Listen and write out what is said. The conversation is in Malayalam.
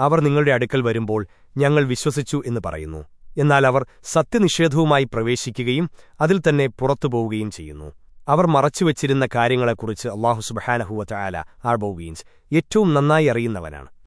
അവർ നിങ്ങളുടെ അടുക്കൽ വരുമ്പോൾ ഞങ്ങൾ വിശ്വസിച്ചു എന്ന് പറയുന്നു. എന്നാൽ അവർ സത്യനിഷേധവുമായി പ്രവേശിക്കുകയും അതിൽ തന്നെ പുറത്തുപോവുകയും ചെയ്യുന്നു. അവർ മറച്ചുവെച്ചിരുന്ന കാര്യങ്ങളെക്കുറിച്ച് അള്ളാഹു സുബഹാനഹുവ ചായാല ആർബോവീൻസ് ഏറ്റവും നന്നായി അറിയുന്നവനാണ്.